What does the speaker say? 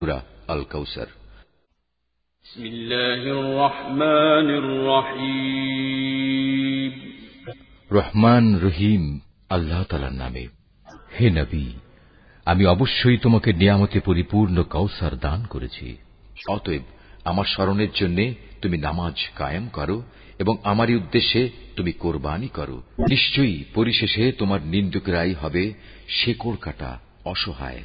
সুরা আল কৌসর রহমান রহিম। আল্লাহ তালার নামে। হে নবী আমি অবশ্যই তোমাকে নিয়ামতে পরিপূর্ণ কৌসার দান করেছি। অতএব আমার স্মরণের জন্য তুমি নামাজ কায়েম করো এবং আমারই উদ্দেশ্যে তুমি কোরবানি করো। নিশ্চয়ই পরিশেষে তোমার নিন্দুকরাই হবে শেকড় কাটা অসহায়।